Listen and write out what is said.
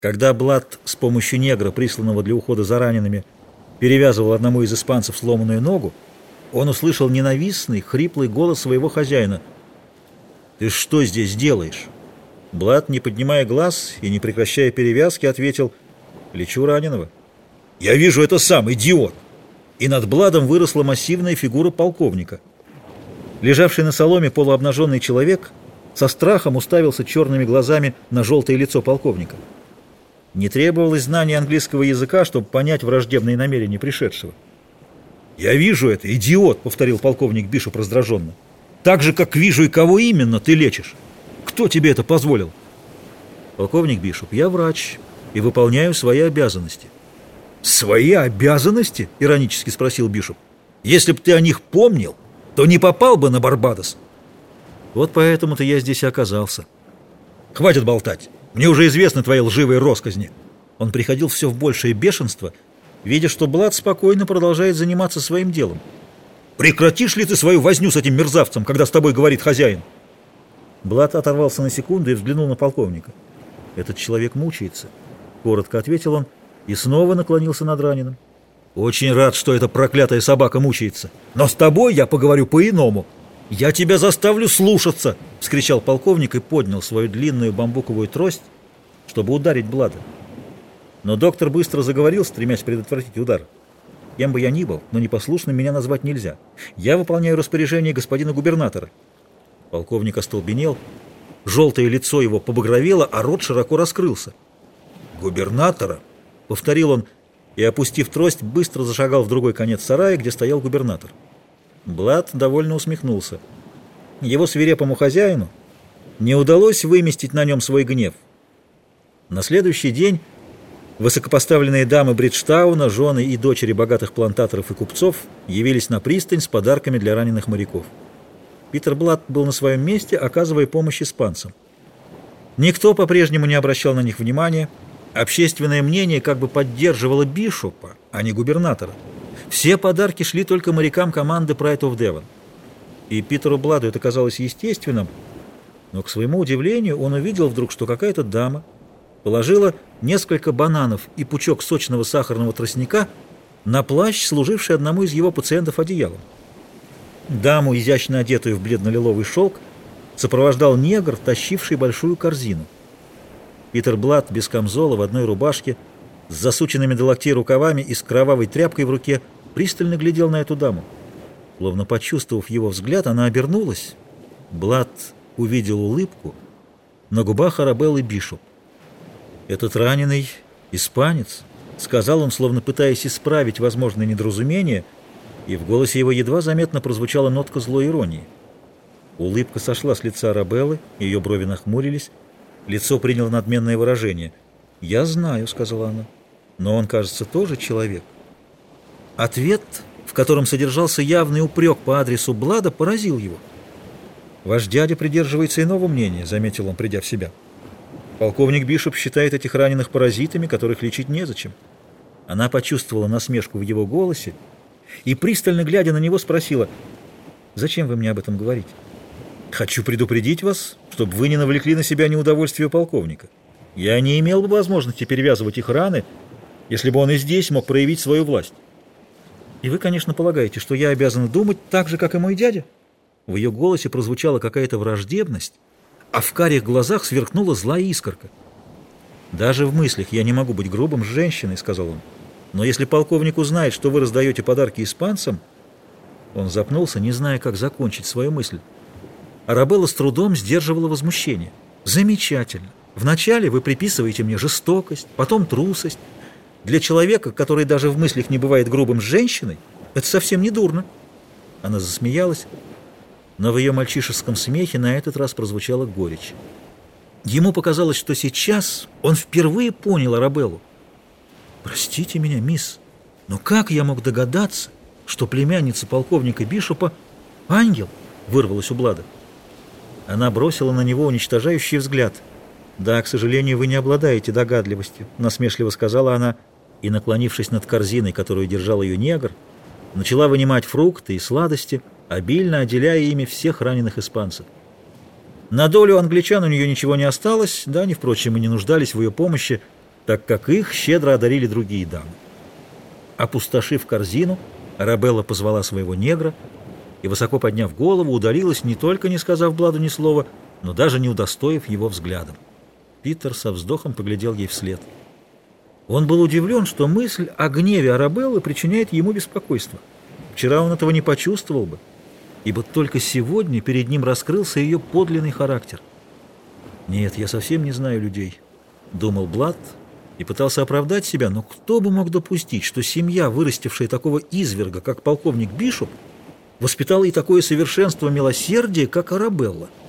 Когда Блад с помощью негра, присланного для ухода за ранеными, перевязывал одному из испанцев сломанную ногу, он услышал ненавистный, хриплый голос своего хозяина. «Ты что здесь делаешь?» Блад, не поднимая глаз и не прекращая перевязки, ответил «Лечу раненого». «Я вижу это сам, идиот!» И над Бладом выросла массивная фигура полковника. Лежавший на соломе полуобнаженный человек со страхом уставился черными глазами на желтое лицо полковника. Не требовалось знания английского языка, чтобы понять враждебные намерения пришедшего. «Я вижу это, идиот!» — повторил полковник Бишоп раздраженно. «Так же, как вижу и кого именно ты лечишь. Кто тебе это позволил?» «Полковник Бишоп, я врач и выполняю свои обязанности». «Свои обязанности?» — иронически спросил Бишоп. «Если бы ты о них помнил, то не попал бы на Барбадос». «Вот поэтому-то я здесь и оказался». «Хватит болтать!» Мне уже известны твои лживые росказни». Он приходил все в большее бешенство, видя, что Блад спокойно продолжает заниматься своим делом. «Прекратишь ли ты свою возню с этим мерзавцем, когда с тобой говорит хозяин?» Блад оторвался на секунду и взглянул на полковника. «Этот человек мучается», — коротко ответил он и снова наклонился над раненым. «Очень рад, что эта проклятая собака мучается, но с тобой я поговорю по-иному». «Я тебя заставлю слушаться!» — вскричал полковник и поднял свою длинную бамбуковую трость, чтобы ударить Блада. Но доктор быстро заговорил, стремясь предотвратить удар. Кем бы я ни был, но непослушным меня назвать нельзя. Я выполняю распоряжение господина губернатора. Полковник остолбенел, желтое лицо его побагровело, а рот широко раскрылся. «Губернатора?» — повторил он, и, опустив трость, быстро зашагал в другой конец сарая, где стоял губернатор. Блад довольно усмехнулся. Его свирепому хозяину не удалось выместить на нем свой гнев. На следующий день высокопоставленные дамы Бриджтауна, жены и дочери богатых плантаторов и купцов явились на пристань с подарками для раненых моряков. Питер Блад был на своем месте, оказывая помощь испанцам. Никто по-прежнему не обращал на них внимания. Общественное мнение как бы поддерживало Бишопа, а не губернатора. Все подарки шли только морякам команды Pride of Devon. И Питеру Бладу это казалось естественным, но, к своему удивлению, он увидел вдруг, что какая-то дама положила несколько бананов и пучок сочного сахарного тростника на плащ, служивший одному из его пациентов одеялом. Даму, изящно одетую в бледно-лиловый шелк, сопровождал негр, тащивший большую корзину. Питер Блад без камзола в одной рубашке, с засученными до локтей рукавами и с кровавой тряпкой в руке – пристально глядел на эту даму. Словно почувствовав его взгляд, она обернулась. Блад увидел улыбку на губах Арабеллы Бишоп. «Этот раненый испанец», — сказал он, словно пытаясь исправить возможное недоразумение, и в голосе его едва заметно прозвучала нотка злой иронии. Улыбка сошла с лица Арабеллы, ее брови нахмурились, лицо приняло надменное выражение. «Я знаю», — сказала она, — «но он, кажется, тоже человек». Ответ, в котором содержался явный упрек по адресу Блада, поразил его. «Ваш дядя придерживается иного мнения», — заметил он, придя в себя. «Полковник Бишоп считает этих раненых паразитами, которых лечить незачем». Она почувствовала насмешку в его голосе и, пристально глядя на него, спросила, «Зачем вы мне об этом говорите?» «Хочу предупредить вас, чтобы вы не навлекли на себя неудовольствие полковника. Я не имел бы возможности перевязывать их раны, если бы он и здесь мог проявить свою власть». И вы, конечно, полагаете, что я обязан думать так же, как и мой дядя?» В ее голосе прозвучала какая-то враждебность, а в карих глазах сверкнула злая искорка. «Даже в мыслях я не могу быть грубым с женщиной», — сказал он. «Но если полковник узнает, что вы раздаете подарки испанцам...» Он запнулся, не зная, как закончить свою мысль. Арабелла с трудом сдерживала возмущение. «Замечательно. Вначале вы приписываете мне жестокость, потом трусость, для человека, который даже в мыслях не бывает грубым с женщиной, это совсем не дурно. Она засмеялась, но в ее мальчишеском смехе на этот раз прозвучала горечь. Ему показалось, что сейчас он впервые понял Арабеллу. «Простите меня, мисс, но как я мог догадаться, что племянница полковника Бишопа — ангел?» — вырвалась у Блада. Она бросила на него уничтожающий взгляд. «Да, к сожалению, вы не обладаете догадливостью», — насмешливо сказала она, — и, наклонившись над корзиной, которую держал ее негр, начала вынимать фрукты и сладости, обильно отделяя ими всех раненых испанцев. На долю англичан у нее ничего не осталось, да они, впрочем, и не нуждались в ее помощи, так как их щедро одарили другие дамы. Опустошив корзину, Арабелла позвала своего негра и, высоко подняв голову, удалилась, не только не сказав Бладу ни слова, но даже не удостоив его взглядом. Питер со вздохом поглядел ей вслед. Он был удивлен, что мысль о гневе Арабеллы причиняет ему беспокойство. Вчера он этого не почувствовал бы, ибо только сегодня перед ним раскрылся ее подлинный характер. «Нет, я совсем не знаю людей», — думал Блад и пытался оправдать себя, но кто бы мог допустить, что семья, вырастившая такого изверга, как полковник Бишоп, воспитала и такое совершенство милосердия, как Арабелла —